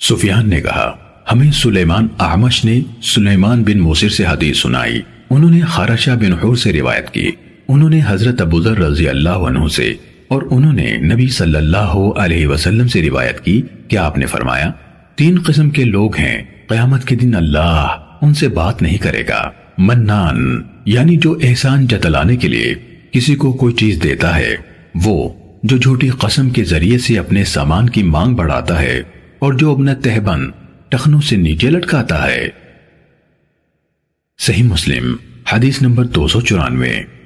سفیان نے کہا، ہمیں سلیمان اعمش نے سلیمان بن موسر سے حدیث سنائی۔ انہوں نے خارشہ بن حور سے روایت کی۔ انہوں نے حضرت ابو ذر رضی اللہ عنہ سے اور انہوں نے نبی صلی اللہ علیہ وسلم سے روایت کی۔ کہ آپ نے فرمایا، تین قسم کے لوگ ہیں، قیامت کے دن اللہ ان سے بات نہیں کرے گا۔ منان یعنی جو احسان جتلانے کے لیے کسی کو کوئی چیز دیتا ہے، وہ جو جھوٹی قسم کے ذریعے سے اپنے سامان کی مانگ بڑھاتا ہے۔ اور جو اپنا تہبن ٹخنوں سے نیچے